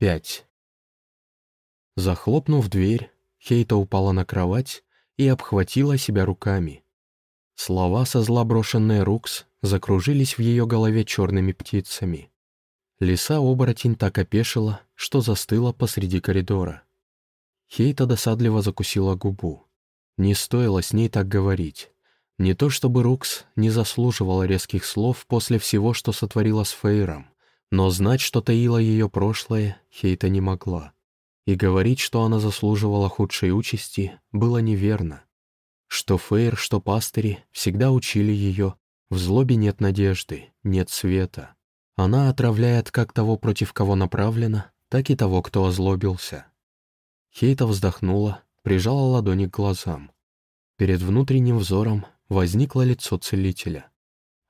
5. Захлопнув дверь, Хейта упала на кровать и обхватила себя руками. Слова со зла брошенные Рукс закружились в ее голове черными птицами. Лиса-оборотень так опешила, что застыла посреди коридора. Хейта досадливо закусила губу. Не стоило с ней так говорить. Не то чтобы Рукс не заслуживала резких слов после всего, что сотворила с Фейром. Но знать, что таило ее прошлое, Хейта не могла. И говорить, что она заслуживала худшей участи, было неверно. Что Фейр, что пастыри всегда учили ее, в злобе нет надежды, нет света. Она отравляет как того, против кого направлена, так и того, кто озлобился. Хейта вздохнула, прижала ладони к глазам. Перед внутренним взором возникло лицо целителя.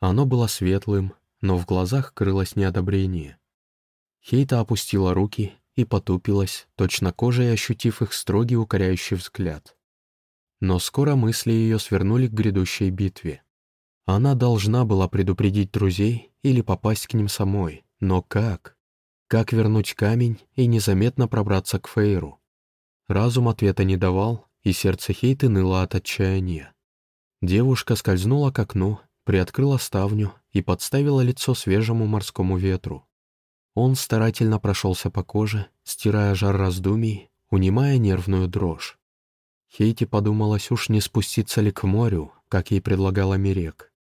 Оно было светлым, но в глазах крылось неодобрение. Хейта опустила руки и потупилась, точно кожей ощутив их строгий укоряющий взгляд. Но скоро мысли ее свернули к грядущей битве. Она должна была предупредить друзей или попасть к ним самой, но как? Как вернуть камень и незаметно пробраться к Фейру? Разум ответа не давал, и сердце Хейты ныло от отчаяния. Девушка скользнула к окну приоткрыла ставню и подставила лицо свежему морскому ветру. Он старательно прошелся по коже, стирая жар раздумий, унимая нервную дрожь. Хейти подумалась, уж не спуститься ли к морю, как ей предлагала Мирек.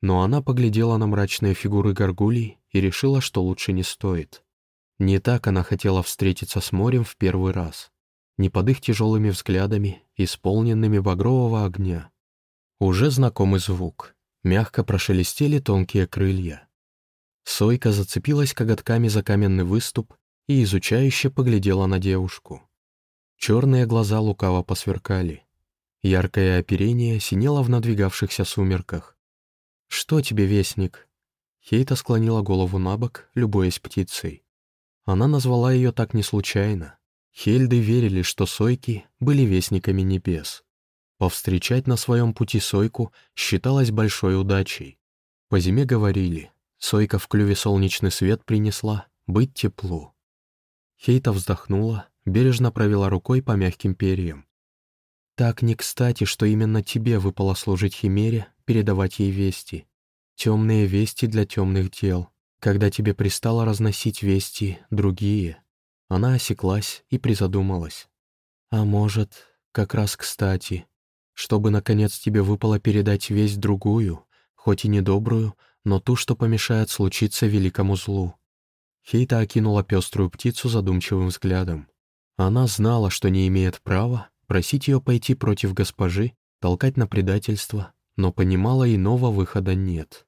Но она поглядела на мрачные фигуры горгулей и решила, что лучше не стоит. Не так она хотела встретиться с морем в первый раз. Не под их тяжелыми взглядами, исполненными багрового огня. Уже знакомый звук — Мягко прошелестели тонкие крылья. Сойка зацепилась коготками за каменный выступ и изучающе поглядела на девушку. Черные глаза лукаво посверкали. Яркое оперение синело в надвигавшихся сумерках. «Что тебе, вестник?» Хейта склонила голову на бок, любуясь птицей. Она назвала ее так не случайно. Хельды верили, что сойки были вестниками небес. Повстречать на своем пути сойку считалось большой удачей. По зиме говорили, сойка в клюве солнечный свет принесла, быть теплу. Хейта вздохнула, бережно провела рукой по мягким перьям. Так не кстати, что именно тебе выпало служить Химере, передавать ей вести. Темные вести для темных дел, когда тебе пристало разносить вести другие. Она осеклась и призадумалась. А может, как раз кстати, чтобы, наконец, тебе выпало передать весть другую, хоть и недобрую, но ту, что помешает случиться великому злу». Хейта окинула пеструю птицу задумчивым взглядом. Она знала, что не имеет права просить ее пойти против госпожи, толкать на предательство, но понимала, иного выхода нет.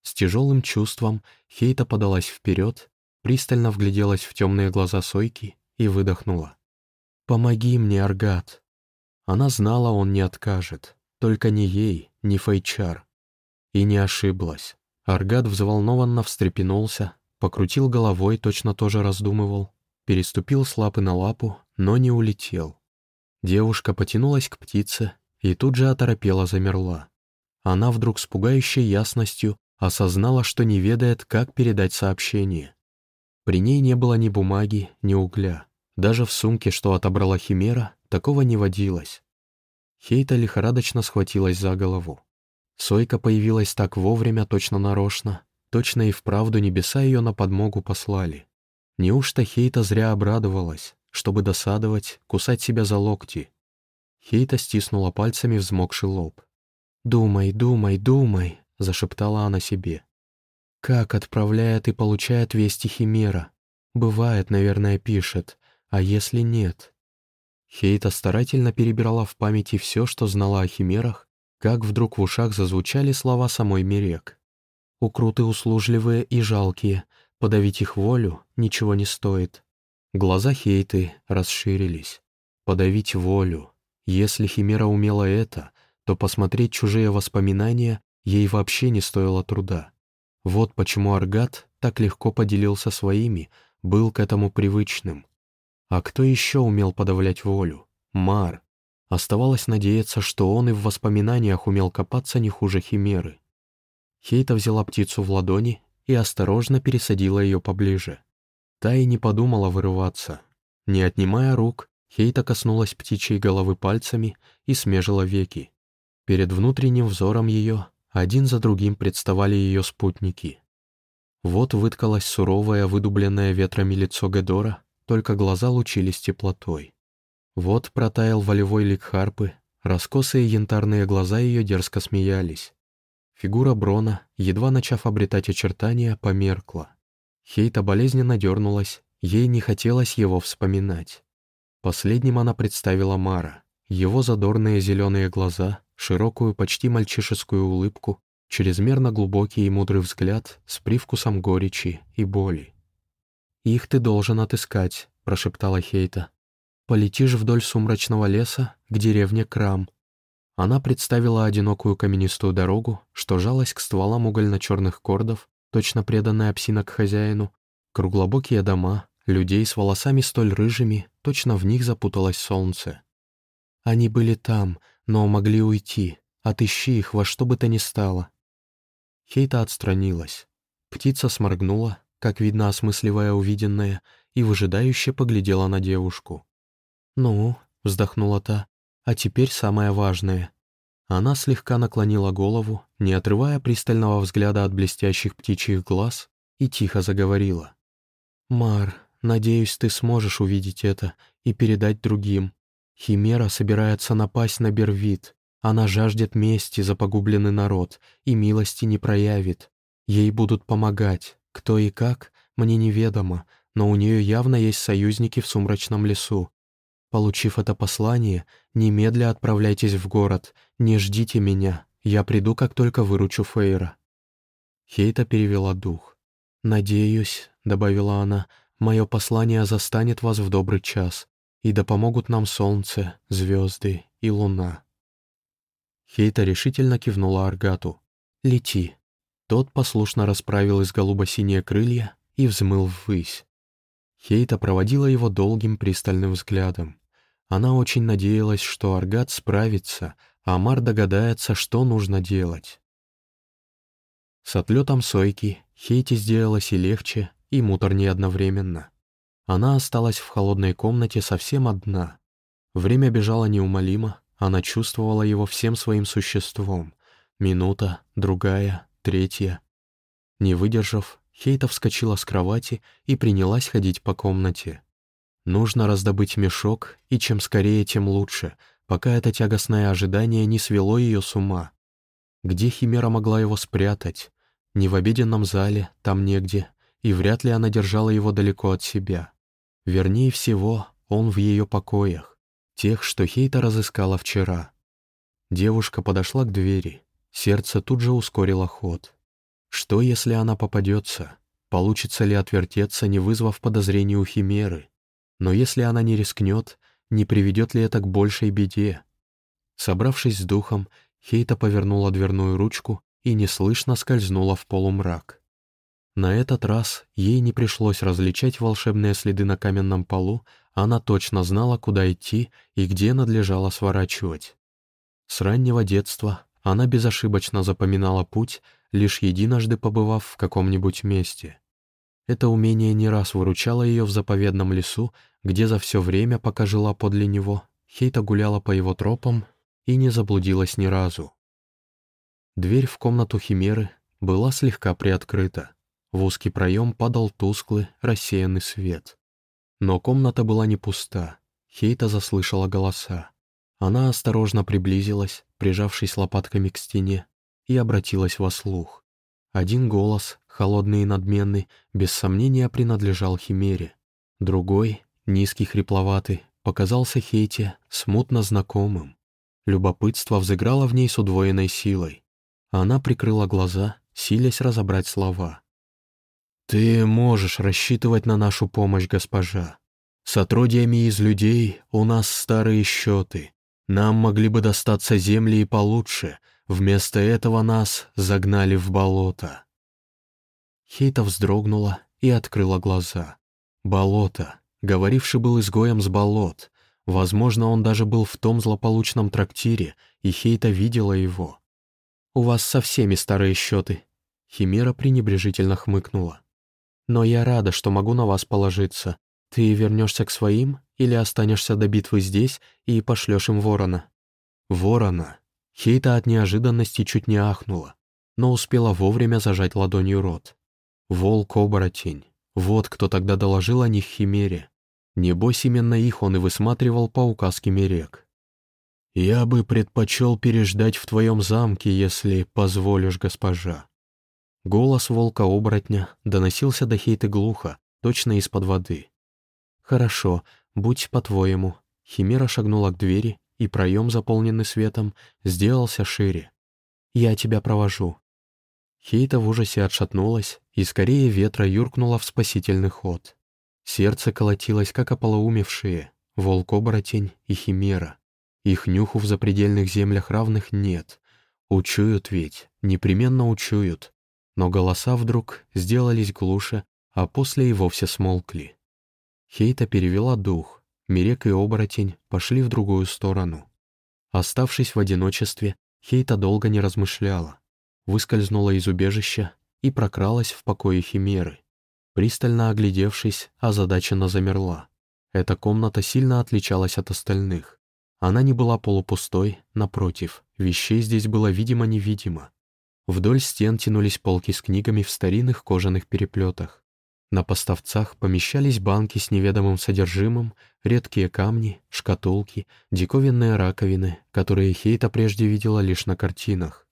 С тяжелым чувством Хейта подалась вперед, пристально вгляделась в темные глаза Сойки и выдохнула. «Помоги мне, Аргат!» Она знала, он не откажет. Только не ей, не Фейчар. И не ошиблась. Аргад взволнованно встрепенулся, покрутил головой, точно тоже раздумывал, переступил с лапы на лапу, но не улетел. Девушка потянулась к птице и тут же оторопела замерла. Она вдруг с пугающей ясностью осознала, что не ведает, как передать сообщение. При ней не было ни бумаги, ни угля. Даже в сумке, что отобрала Химера, такого не водилось. Хейта лихорадочно схватилась за голову. Сойка появилась так вовремя, точно нарочно. Точно и вправду небеса ее на подмогу послали. Неужто Хейта зря обрадовалась, чтобы досадовать, кусать себя за локти? Хейта стиснула пальцами взмокший лоб. «Думай, думай, думай», — зашептала она себе. «Как отправляет и получает вести Химера? Бывает, наверное, пишет, а если нет? Хейта старательно перебирала в памяти все, что знала о химерах, как вдруг в ушах зазвучали слова самой Мирек. «Укруты услужливые и жалкие, подавить их волю ничего не стоит». Глаза Хейты расширились. «Подавить волю. Если Химера умела это, то посмотреть чужие воспоминания ей вообще не стоило труда. Вот почему Аргат так легко поделился своими, был к этому привычным. А кто еще умел подавлять волю? Мар. Оставалось надеяться, что он и в воспоминаниях умел копаться не хуже Химеры. Хейта взяла птицу в ладони и осторожно пересадила ее поближе. Та и не подумала вырываться. Не отнимая рук, Хейта коснулась птичьей головы пальцами и смежила веки. Перед внутренним взором ее один за другим представали ее спутники. Вот выткалось суровое, выдубленное ветрами лицо Гедора, только глаза лучились теплотой. Вот протаял волевой лик Харпы, раскосые янтарные глаза ее дерзко смеялись. Фигура Брона, едва начав обретать очертания, померкла. Хейта болезненно дернулась, ей не хотелось его вспоминать. Последним она представила Мара, его задорные зеленые глаза, широкую, почти мальчишескую улыбку, чрезмерно глубокий и мудрый взгляд с привкусом горечи и боли. «Их ты должен отыскать», — прошептала Хейта. «Полетишь вдоль сумрачного леса к деревне Крам». Она представила одинокую каменистую дорогу, что жалась к стволам угольно-черных кордов, точно преданная псина к хозяину, круглобокие дома, людей с волосами столь рыжими, точно в них запуталось солнце. Они были там, но могли уйти. Отыщи их во что бы то ни стало. Хейта отстранилась. Птица сморгнула, как видно осмысливая увиденное, и выжидающе поглядела на девушку. «Ну», — вздохнула та, — «а теперь самое важное». Она слегка наклонила голову, не отрывая пристального взгляда от блестящих птичьих глаз, и тихо заговорила. «Мар, надеюсь, ты сможешь увидеть это и передать другим. Химера собирается напасть на Бервит. Она жаждет мести за погубленный народ и милости не проявит. Ей будут помогать. Кто и как, мне неведомо, но у нее явно есть союзники в сумрачном лесу. Получив это послание, немедля отправляйтесь в город, не ждите меня, я приду, как только выручу Фейра». Хейта перевела дух. «Надеюсь», — добавила она, — «мое послание застанет вас в добрый час, и да помогут нам солнце, звезды и луна». Хейта решительно кивнула Аргату. «Лети». Тот послушно расправил из голубо-синие крылья и взмыл ввысь. Хейта проводила его долгим пристальным взглядом. Она очень надеялась, что Аргат справится, а Амар догадается, что нужно делать. С отлетом Сойки Хейте сделалось и легче, и муторнее одновременно. Она осталась в холодной комнате совсем одна. Время бежало неумолимо, она чувствовала его всем своим существом. Минута, другая, третья. Не выдержав, Хейта вскочила с кровати и принялась ходить по комнате. Нужно раздобыть мешок, и чем скорее, тем лучше, пока это тягостное ожидание не свело ее с ума. Где Химера могла его спрятать? Не в обеденном зале, там негде, и вряд ли она держала его далеко от себя. Вернее всего, он в ее покоях тех, что Хейта разыскала вчера. Девушка подошла к двери. Сердце тут же ускорило ход. Что, если она попадется? Получится ли отвертеться, не вызвав подозрений у Химеры? Но если она не рискнет, не приведет ли это к большей беде? Собравшись с духом, Хейта повернула дверную ручку и неслышно скользнула в полумрак. На этот раз ей не пришлось различать волшебные следы на каменном полу, она точно знала, куда идти и где надлежало сворачивать. С раннего детства она безошибочно запоминала путь, лишь единожды побывав в каком-нибудь месте. Это умение не раз выручало ее в заповедном лесу, где за все время, пока жила подле него, Хейта гуляла по его тропам и не заблудилась ни разу. Дверь в комнату Химеры была слегка приоткрыта. В узкий проем падал тусклый, рассеянный свет. Но комната была не пуста. Хейта заслышала голоса. Она осторожно приблизилась, прижавшись лопатками к стене, и обратилась во слух. Один голос, холодный и надменный, без сомнения принадлежал Химере. Другой, низкий хрипловатый, показался Хейте смутно знакомым. Любопытство взыграло в ней с удвоенной силой. Она прикрыла глаза, силясь разобрать слова. «Ты можешь рассчитывать на нашу помощь, госпожа. С отродьями из людей у нас старые счеты. Нам могли бы достаться земли и получше, вместо этого нас загнали в болото». Хейта вздрогнула и открыла глаза. Болото. Говоривший был изгоем с болот. Возможно, он даже был в том злополучном трактире, и Хейта видела его. «У вас со всеми старые счеты». Химера пренебрежительно хмыкнула. Но я рада, что могу на вас положиться. Ты вернешься к своим или останешься до битвы здесь и пошлешь им ворона?» «Ворона!» Хейта от неожиданности чуть не ахнула, но успела вовремя зажать ладонью рот. «Волк-оборотень. Вот кто тогда доложил о них Химере. Небось, именно их он и высматривал по указке Мерек. «Я бы предпочел переждать в твоем замке, если позволишь, госпожа». Голос волка-оборотня доносился до Хейты глухо, точно из-под воды. «Хорошо, будь по-твоему». Химера шагнула к двери, и проем, заполненный светом, сделался шире. «Я тебя провожу». Хейта в ужасе отшатнулась и скорее ветра юркнула в спасительный ход. Сердце колотилось, как ополоумевшие, волк-оборотень и химера. Их нюху в запредельных землях равных нет. Учуют ведь, непременно учуют. Но голоса вдруг сделались глуше, а после и вовсе смолкли. Хейта перевела дух, Мирек и оборотень пошли в другую сторону. Оставшись в одиночестве, Хейта долго не размышляла. Выскользнула из убежища и прокралась в покое Химеры. Пристально оглядевшись, озадаченно замерла. Эта комната сильно отличалась от остальных. Она не была полупустой, напротив, вещей здесь было видимо-невидимо. Вдоль стен тянулись полки с книгами в старинных кожаных переплетах. На поставцах помещались банки с неведомым содержимым, редкие камни, шкатулки, диковинные раковины, которые Хейта прежде видела лишь на картинах.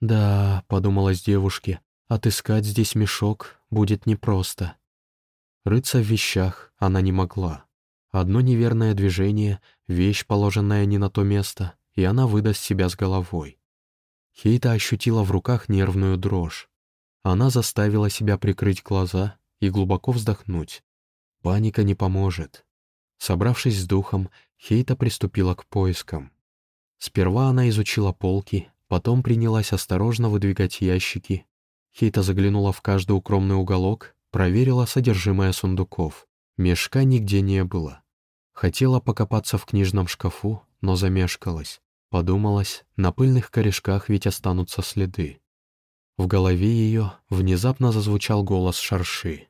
«Да», — подумалась девушке, — «отыскать здесь мешок будет непросто». Рыться в вещах она не могла. Одно неверное движение, вещь, положенная не на то место, и она выдаст себя с головой. Хейта ощутила в руках нервную дрожь. Она заставила себя прикрыть глаза и глубоко вздохнуть. Паника не поможет. Собравшись с духом, Хейта приступила к поискам. Сперва она изучила полки, потом принялась осторожно выдвигать ящики. Хейта заглянула в каждый укромный уголок, проверила содержимое сундуков. Мешка нигде не было. Хотела покопаться в книжном шкафу, но замешкалась. Подумалась, на пыльных корешках ведь останутся следы. В голове ее внезапно зазвучал голос Шарши.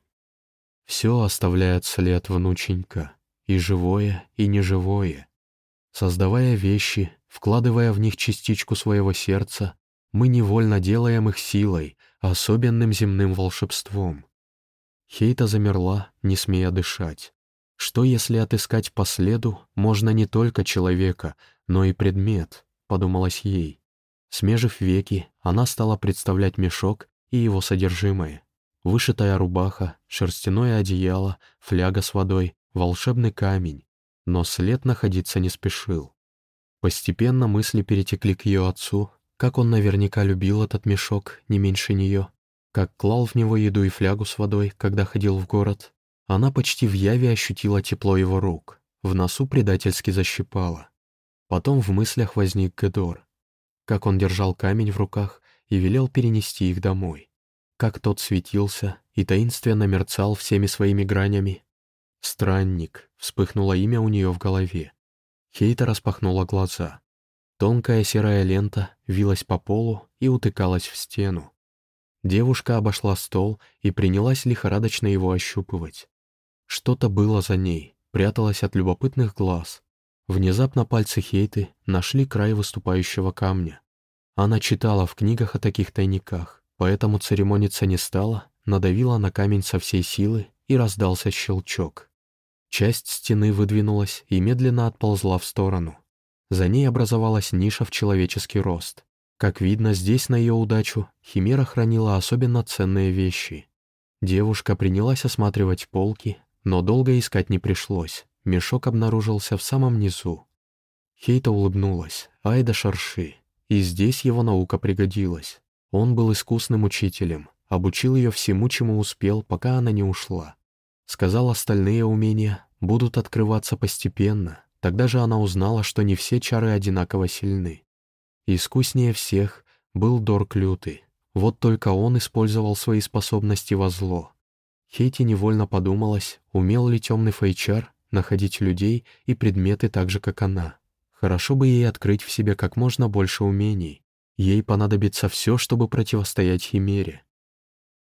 «Все оставляет след, внученька, и живое, и неживое. Создавая вещи, вкладывая в них частичку своего сердца, мы невольно делаем их силой, особенным земным волшебством. Хейта замерла, не смея дышать. Что если отыскать по следу можно не только человека, но и предмет, подумалось ей. Смежив веки, она стала представлять мешок и его содержимое. Вышитая рубаха, шерстяное одеяло, фляга с водой, волшебный камень. Но след находиться не спешил. Постепенно мысли перетекли к ее отцу, как он наверняка любил этот мешок не меньше нее как клал в него еду и флягу с водой, когда ходил в город. Она почти в яве ощутила тепло его рук, в носу предательски защипала. Потом в мыслях возник Гедор, как он держал камень в руках и велел перенести их домой, как тот светился и таинственно мерцал всеми своими гранями. «Странник», — вспыхнуло имя у нее в голове. Хейта распахнула глаза. Тонкая серая лента вилась по полу и утыкалась в стену. Девушка обошла стол и принялась лихорадочно его ощупывать. Что-то было за ней, пряталось от любопытных глаз. Внезапно пальцы Хейты нашли край выступающего камня. Она читала в книгах о таких тайниках, поэтому церемониться не стала, надавила на камень со всей силы и раздался щелчок. Часть стены выдвинулась и медленно отползла в сторону. За ней образовалась ниша в человеческий рост. Как видно, здесь на ее удачу Химера хранила особенно ценные вещи. Девушка принялась осматривать полки, но долго искать не пришлось. Мешок обнаружился в самом низу. Хейта улыбнулась. Айда Шарши. И здесь его наука пригодилась. Он был искусным учителем, обучил ее всему, чему успел, пока она не ушла. Сказал, остальные умения будут открываться постепенно. Тогда же она узнала, что не все чары одинаково сильны. Искуснее всех был Дорк Лютый. Вот только он использовал свои способности во зло. Хейти невольно подумалась, умел ли темный фейчар находить людей и предметы так же, как она. Хорошо бы ей открыть в себе как можно больше умений. Ей понадобится все, чтобы противостоять Химере.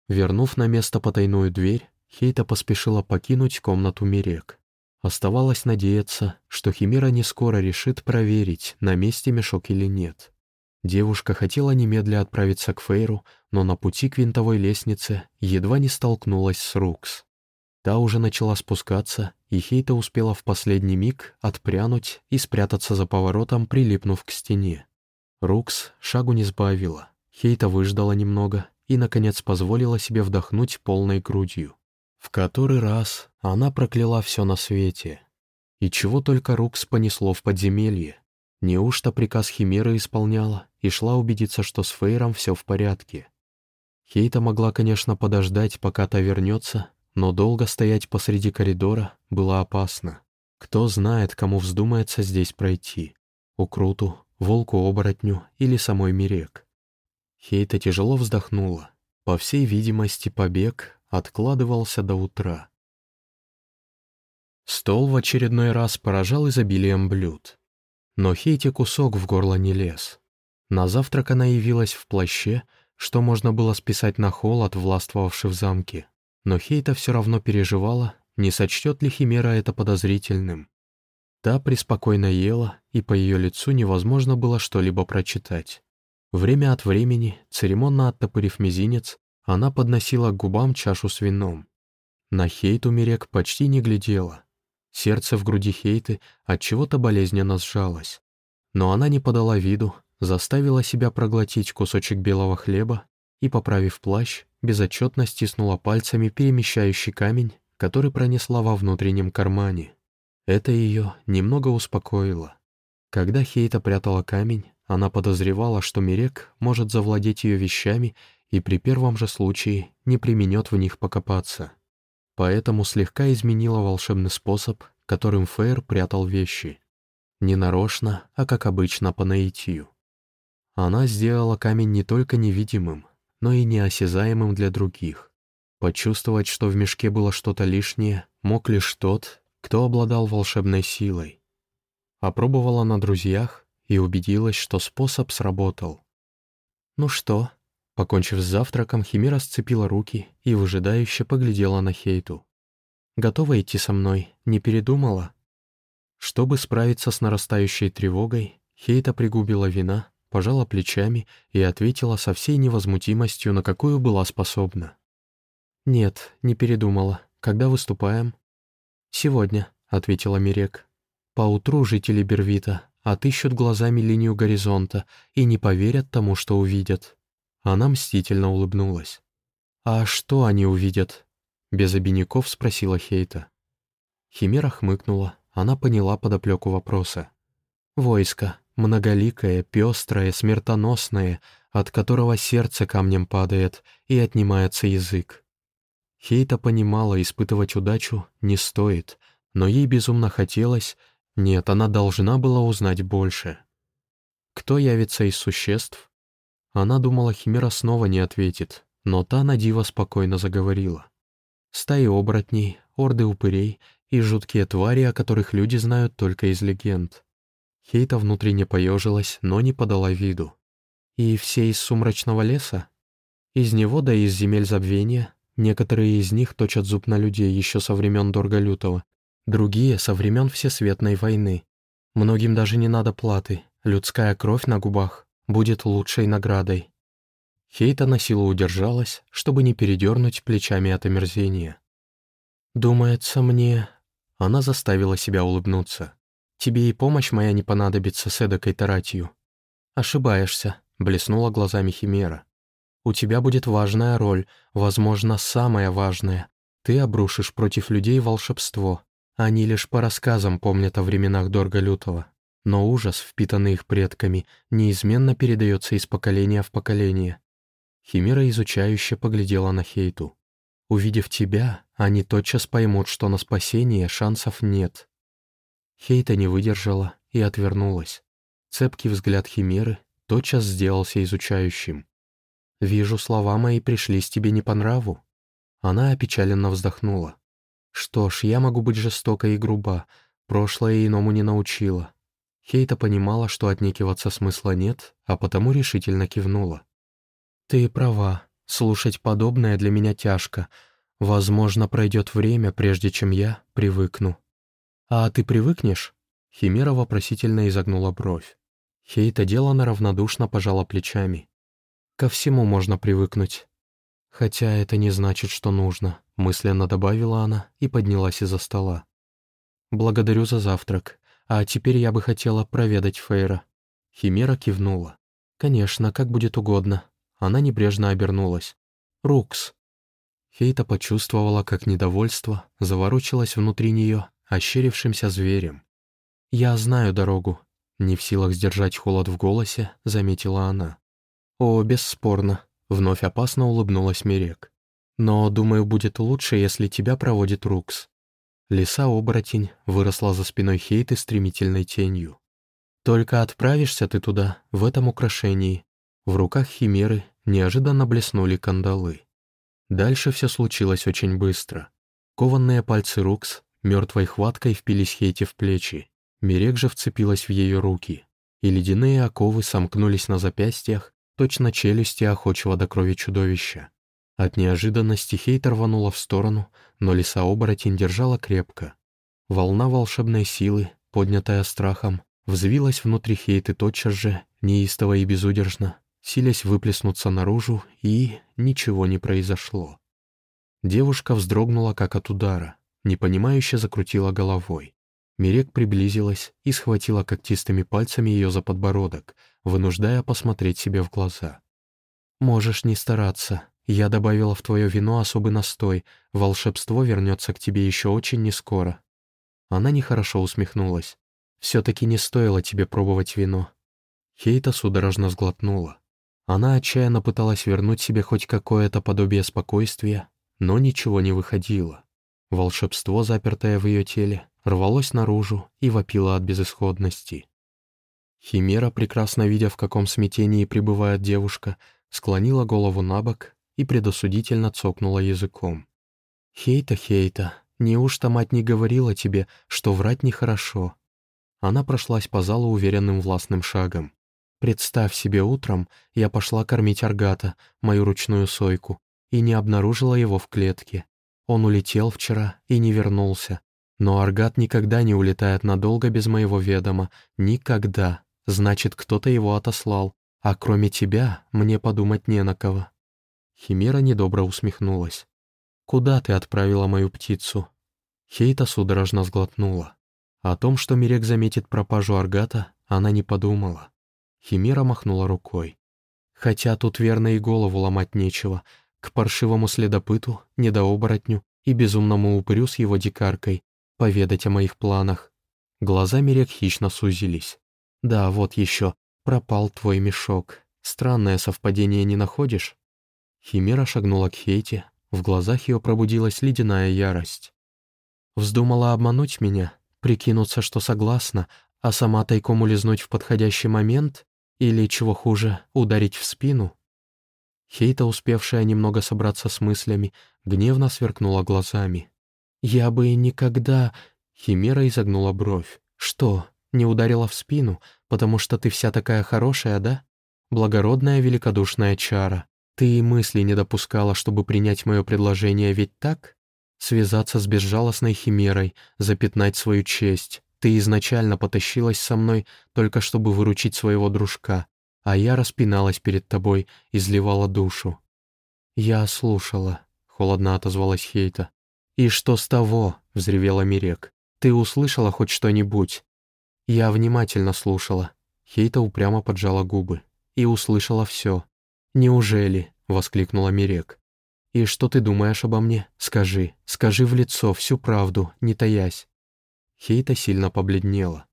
Вернув на место потайную дверь, Хейта поспешила покинуть комнату Мирек. Оставалось надеяться, что Химера не скоро решит проверить, на месте мешок или нет. Девушка хотела немедля отправиться к Фейру, но на пути к винтовой лестнице едва не столкнулась с Рукс. Та уже начала спускаться, и Хейта успела в последний миг отпрянуть и спрятаться за поворотом, прилипнув к стене. Рукс шагу не сбавила. Хейта выждала немного и, наконец, позволила себе вдохнуть полной грудью. В который раз она прокляла все на свете. И чего только Рукс понесло в подземелье. Неужто приказ Химеры исполняла и шла убедиться, что с Фейром все в порядке? Хейта могла, конечно, подождать, пока та вернется, но долго стоять посреди коридора было опасно. Кто знает, кому вздумается здесь пройти. Укруту, волку-оборотню или самой Мирек. Хейта тяжело вздохнула. По всей видимости, побег откладывался до утра. Стол в очередной раз поражал изобилием блюд. Но Хейте кусок в горло не лез. На завтрак она явилась в плаще, что можно было списать на холод, властвовавший в замке. Но Хейта все равно переживала, не сочтет ли Химера это подозрительным. Та преспокойно ела, и по ее лицу невозможно было что-либо прочитать. Время от времени, церемонно оттопырив мизинец, она подносила к губам чашу с вином. На Хейту Мирек почти не глядела. Сердце в груди Хейты от чего то болезненно сжалось. Но она не подала виду, заставила себя проглотить кусочек белого хлеба и, поправив плащ, безотчетно стиснула пальцами перемещающий камень, который пронесла во внутреннем кармане. Это ее немного успокоило. Когда Хейта прятала камень, она подозревала, что Мирек может завладеть ее вещами и при первом же случае не применет в них покопаться. Поэтому слегка изменила волшебный способ, которым Фейр прятал вещи. Не нарочно, а как обычно по наитию. Она сделала камень не только невидимым, но и неосязаемым для других. Почувствовать, что в мешке было что-то лишнее, мог лишь тот, кто обладал волшебной силой. Опробовала на друзьях и убедилась, что способ сработал. «Ну что?» Покончив с завтраком, Химера сцепила руки и выжидающе поглядела на Хейту. «Готова идти со мной? Не передумала?» Чтобы справиться с нарастающей тревогой, Хейта пригубила вина, пожала плечами и ответила со всей невозмутимостью, на какую была способна. «Нет, не передумала. Когда выступаем?» «Сегодня», — ответила Мирек. «Поутру жители Бервита отыщут глазами линию горизонта и не поверят тому, что увидят». Она мстительно улыбнулась. «А что они увидят?» Без обиняков спросила Хейта. Химера хмыкнула, она поняла подоплеку вопроса. «Войско, многоликое, пестрое, смертоносное, от которого сердце камнем падает и отнимается язык. Хейта понимала, испытывать удачу не стоит, но ей безумно хотелось, нет, она должна была узнать больше. Кто явится из существ? Она думала, Химера снова не ответит, но та на диво спокойно заговорила. Стаи оборотней, орды упырей и жуткие твари, о которых люди знают только из легенд. Хейта внутренне поежилась, но не подала виду. И все из сумрачного леса? Из него да из земель забвения Некоторые из них точат зуб на людей еще со времен Дорга Лютого, другие — со времен Всесветной войны. Многим даже не надо платы, людская кровь на губах будет лучшей наградой. Хейта на силу удержалась, чтобы не передернуть плечами от омерзения. «Думается мне...» Она заставила себя улыбнуться. «Тебе и помощь моя не понадобится с эдакой таратью». «Ошибаешься», — блеснула глазами Химера. У тебя будет важная роль, возможно, самая важная. Ты обрушишь против людей волшебство. Они лишь по рассказам помнят о временах Дорга Лютого. Но ужас, впитанный их предками, неизменно передается из поколения в поколение. Химера изучающе поглядела на Хейту. Увидев тебя, они тотчас поймут, что на спасение шансов нет. Хейта не выдержала и отвернулась. Цепкий взгляд Химеры тотчас сделался изучающим. «Вижу, слова мои пришлись тебе не по нраву». Она опечаленно вздохнула. «Что ж, я могу быть жестока и груба, прошлое иному не научила». Хейта понимала, что отнекиваться смысла нет, а потому решительно кивнула. «Ты права», — Слушать подобное для меня тяжко. Возможно, пройдет время, прежде чем я привыкну. А ты привыкнешь? Химера вопросительно изогнула бровь. Хейта делано равнодушно пожала плечами. Ко всему можно привыкнуть. Хотя это не значит, что нужно, мысленно добавила она и поднялась из-за стола. Благодарю за завтрак. А теперь я бы хотела проведать Фейра. Химера кивнула. Конечно, как будет угодно. Она небрежно обернулась. Рукс. Хейта почувствовала, как недовольство заворочилось внутри нее ощерившимся зверем. «Я знаю дорогу», — не в силах сдержать холод в голосе, заметила она. «О, бесспорно», — вновь опасно улыбнулась Мирек. «Но, думаю, будет лучше, если тебя проводит Рукс». Лиса-оборотень выросла за спиной Хейты стремительной тенью. «Только отправишься ты туда, в этом украшении». В руках Химеры неожиданно блеснули кандалы. Дальше все случилось очень быстро. Кованные пальцы Рукс мертвой хваткой впились Хейте в плечи. Мирек же вцепилась в ее руки, и ледяные оковы сомкнулись на запястьях, точно челюсти охочего до крови чудовища. От неожиданности Хейт рванула в сторону, но лиса-оборотень держала крепко. Волна волшебной силы, поднятая страхом, взвилась внутри Хейты тотчас же, неистово и безудержно, силясь выплеснуться наружу, и ничего не произошло. Девушка вздрогнула, как от удара, непонимающе закрутила головой. Мирек приблизилась и схватила когтистыми пальцами ее за подбородок, вынуждая посмотреть себе в глаза. «Можешь не стараться. Я добавила в твое вино особый настой. Волшебство вернется к тебе еще очень нескоро». Она нехорошо усмехнулась. «Все-таки не стоило тебе пробовать вино». Хейта судорожно сглотнула. Она отчаянно пыталась вернуть себе хоть какое-то подобие спокойствия, но ничего не выходило. Волшебство, запертое в ее теле, рвалось наружу и вопило от безысходности. Химера, прекрасно видя, в каком смятении пребывает девушка, склонила голову на бок и предосудительно цокнула языком. «Хейта, Хейта, неужто мать не говорила тебе, что врать нехорошо?» Она прошлась по залу уверенным властным шагом. «Представь себе, утром я пошла кормить Аргата, мою ручную сойку, и не обнаружила его в клетке. Он улетел вчера и не вернулся. Но Аргат никогда не улетает надолго без моего ведома. Никогда. Значит, кто-то его отослал. А кроме тебя, мне подумать не на кого». Химера недобро усмехнулась. «Куда ты отправила мою птицу?» Хейта судорожно сглотнула. О том, что Мирек заметит пропажу Аргата, она не подумала. Химера махнула рукой. «Хотя тут верно и голову ломать нечего к паршивому следопыту, недооборотню и безумному упырю с его дикаркой, поведать о моих планах. Глаза Мерек хищно сузились. «Да, вот еще, пропал твой мешок. Странное совпадение не находишь?» Химера шагнула к Хейте, в глазах ее пробудилась ледяная ярость. «Вздумала обмануть меня, прикинуться, что согласна, а сама тайком улизнуть в подходящий момент? Или, чего хуже, ударить в спину?» Хейта, успевшая немного собраться с мыслями, гневно сверкнула глазами. «Я бы никогда...» Химера изогнула бровь. «Что, не ударила в спину, потому что ты вся такая хорошая, да? Благородная великодушная чара. Ты и мысли не допускала, чтобы принять мое предложение, ведь так? Связаться с безжалостной химерой, запятнать свою честь. Ты изначально потащилась со мной, только чтобы выручить своего дружка а я распиналась перед тобой, изливала душу». «Я слушала», — холодно отозвалась Хейта. «И что с того?» — взревела Мирек. «Ты услышала хоть что-нибудь?» Я внимательно слушала. Хейта упрямо поджала губы. И услышала все. «Неужели?» — воскликнула Мирек. «И что ты думаешь обо мне? Скажи, скажи в лицо всю правду, не таясь». Хейта сильно побледнела.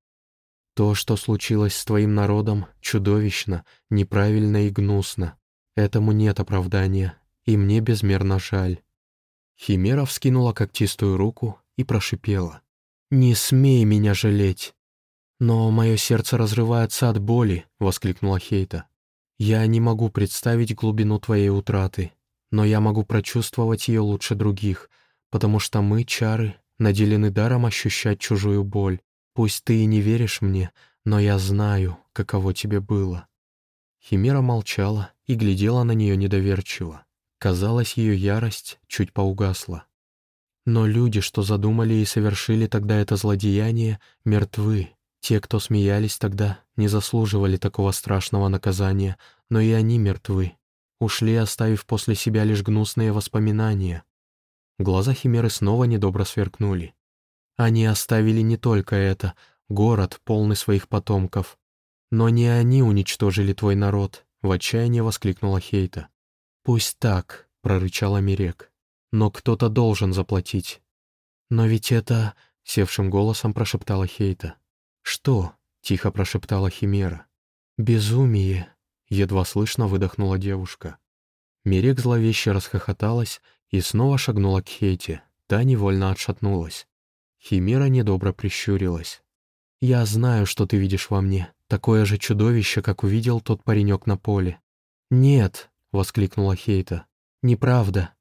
То, что случилось с твоим народом, чудовищно, неправильно и гнусно. Этому нет оправдания, и мне безмерно жаль». Химера вскинула когтистую руку и прошипела. «Не смей меня жалеть!» «Но мое сердце разрывается от боли», — воскликнула Хейта. «Я не могу представить глубину твоей утраты, но я могу прочувствовать ее лучше других, потому что мы, чары, наделены даром ощущать чужую боль. Пусть ты и не веришь мне, но я знаю, каково тебе было». Химера молчала и глядела на нее недоверчиво. Казалось, ее ярость чуть поугасла. Но люди, что задумали и совершили тогда это злодеяние, мертвы. Те, кто смеялись тогда, не заслуживали такого страшного наказания, но и они мертвы. Ушли, оставив после себя лишь гнусные воспоминания. Глаза Химеры снова недобро сверкнули. Они оставили не только это, город, полный своих потомков. Но не они уничтожили твой народ, в отчаянии воскликнула Хейта. «Пусть так», — прорычала Мирек. «Но кто-то должен заплатить». «Но ведь это...» — севшим голосом прошептала Хейта. «Что?» — тихо прошептала Химера. «Безумие!» — едва слышно выдохнула девушка. Мирек зловеще расхохоталась и снова шагнула к Хейте. Та невольно отшатнулась. Химера недобро прищурилась. «Я знаю, что ты видишь во мне. Такое же чудовище, как увидел тот паренек на поле». «Нет», — воскликнула Хейта. «Неправда.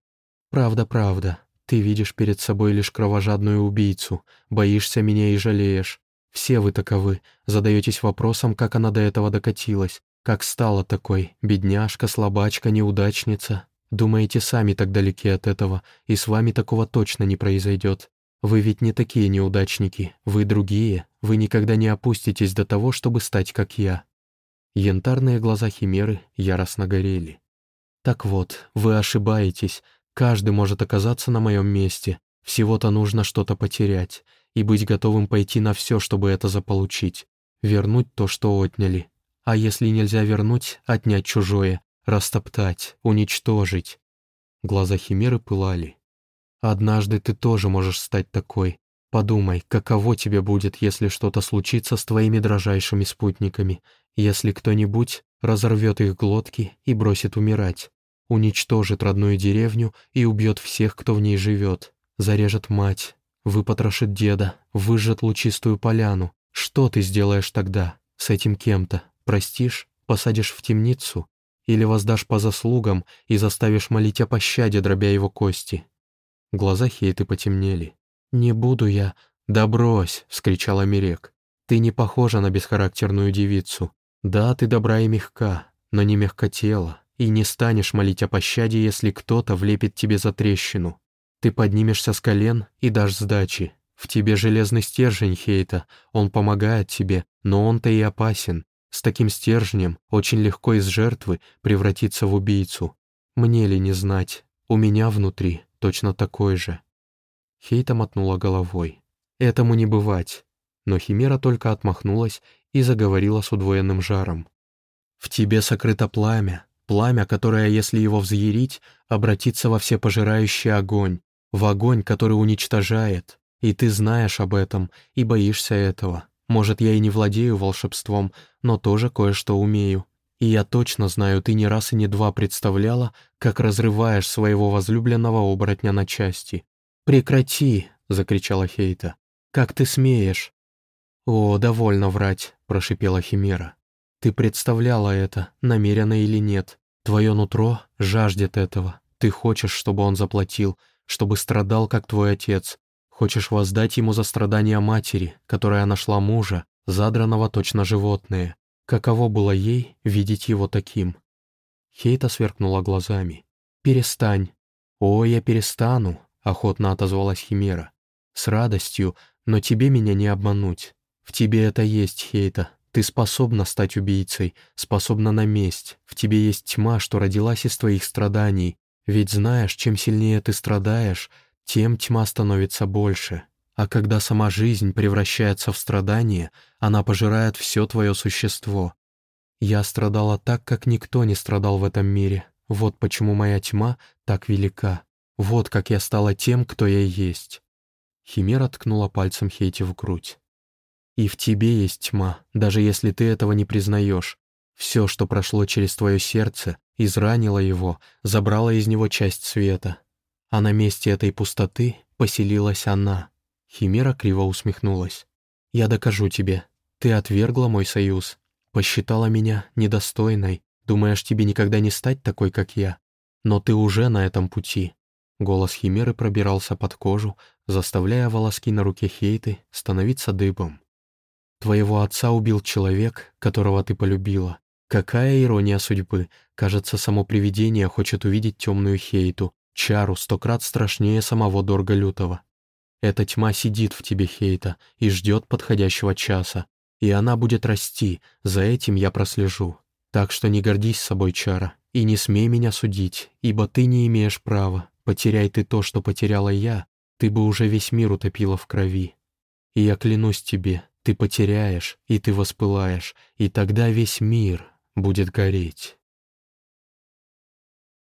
Правда, правда. Ты видишь перед собой лишь кровожадную убийцу, боишься меня и жалеешь. Все вы таковы, задаетесь вопросом, как она до этого докатилась, как стала такой, бедняжка, слабачка, неудачница. Думаете, сами так далеки от этого, и с вами такого точно не произойдет. Вы ведь не такие неудачники, вы другие, вы никогда не опуститесь до того, чтобы стать как я». Янтарные глаза Химеры яростно горели. «Так вот, вы ошибаетесь, каждый может оказаться на моем месте, всего-то нужно что-то потерять, и быть готовым пойти на все, чтобы это заполучить, вернуть то, что отняли. А если нельзя вернуть, отнять чужое, растоптать, уничтожить». Глаза Химеры пылали. Однажды ты тоже можешь стать такой. Подумай, каково тебе будет, если что-то случится с твоими дрожайшими спутниками, если кто-нибудь разорвет их глотки и бросит умирать, уничтожит родную деревню и убьет всех, кто в ней живет, зарежет мать, выпотрошит деда, выжжет лучистую поляну. Что ты сделаешь тогда с этим кем-то? Простишь? Посадишь в темницу? Или воздашь по заслугам и заставишь молить о пощаде, дробя его кости? Глаза Хейты потемнели. «Не буду я...» «Да брось!» — вскричала Мирек. «Ты не похожа на бесхарактерную девицу. Да, ты добра и мягка, но не мягкотела, и не станешь молить о пощаде, если кто-то влепит тебе за трещину. Ты поднимешься с колен и дашь сдачи. В тебе железный стержень, Хейта, он помогает тебе, но он-то и опасен. С таким стержнем очень легко из жертвы превратиться в убийцу. Мне ли не знать, у меня внутри точно такой же. Хейта мотнула головой. Этому не бывать. Но Химера только отмахнулась и заговорила с удвоенным жаром. «В тебе сокрыто пламя, пламя, которое, если его взъярить, обратится во всепожирающий огонь, в огонь, который уничтожает. И ты знаешь об этом и боишься этого. Может, я и не владею волшебством, но тоже кое-что умею. И я точно знаю, ты не раз и не два представляла, как разрываешь своего возлюбленного оборотня на части. «Прекрати!» — закричала Хейта. «Как ты смеешь?» «О, довольно врать», — прошипела Химера. «Ты представляла это, намеренно или нет. Твое нутро жаждет этого. Ты хочешь, чтобы он заплатил, чтобы страдал, как твой отец. Хочешь воздать ему за страдания матери, которая нашла мужа, задранного точно животное, Каково было ей видеть его таким? Хейта сверкнула глазами. «Перестань». «О, я перестану», — охотно отозвалась Химера. «С радостью, но тебе меня не обмануть. В тебе это есть, Хейта. Ты способна стать убийцей, способна на месть. В тебе есть тьма, что родилась из твоих страданий. Ведь знаешь, чем сильнее ты страдаешь, тем тьма становится больше. А когда сама жизнь превращается в страдание, она пожирает все твое существо. Я страдала так, как никто не страдал в этом мире. Вот почему моя тьма так велика. Вот как я стала тем, кто я есть». Химера ткнула пальцем Хейти в грудь. «И в тебе есть тьма, даже если ты этого не признаешь. Все, что прошло через твое сердце, изранило его, забрало из него часть света. А на месте этой пустоты поселилась она, Химера криво усмехнулась. «Я докажу тебе. Ты отвергла мой союз. Посчитала меня недостойной. Думаешь, тебе никогда не стать такой, как я? Но ты уже на этом пути». Голос Химеры пробирался под кожу, заставляя волоски на руке Хейты становиться дыбом. «Твоего отца убил человек, которого ты полюбила. Какая ирония судьбы. Кажется, само привидение хочет увидеть темную Хейту, чару сто крат страшнее самого Дорга Лютого. Эта тьма сидит в тебе, Хейта, и ждет подходящего часа. И она будет расти, за этим я прослежу. Так что не гордись собой, Чара, и не смей меня судить, ибо ты не имеешь права. Потеряй ты то, что потеряла я, ты бы уже весь мир утопила в крови. И я клянусь тебе, ты потеряешь, и ты воспылаешь, и тогда весь мир будет гореть.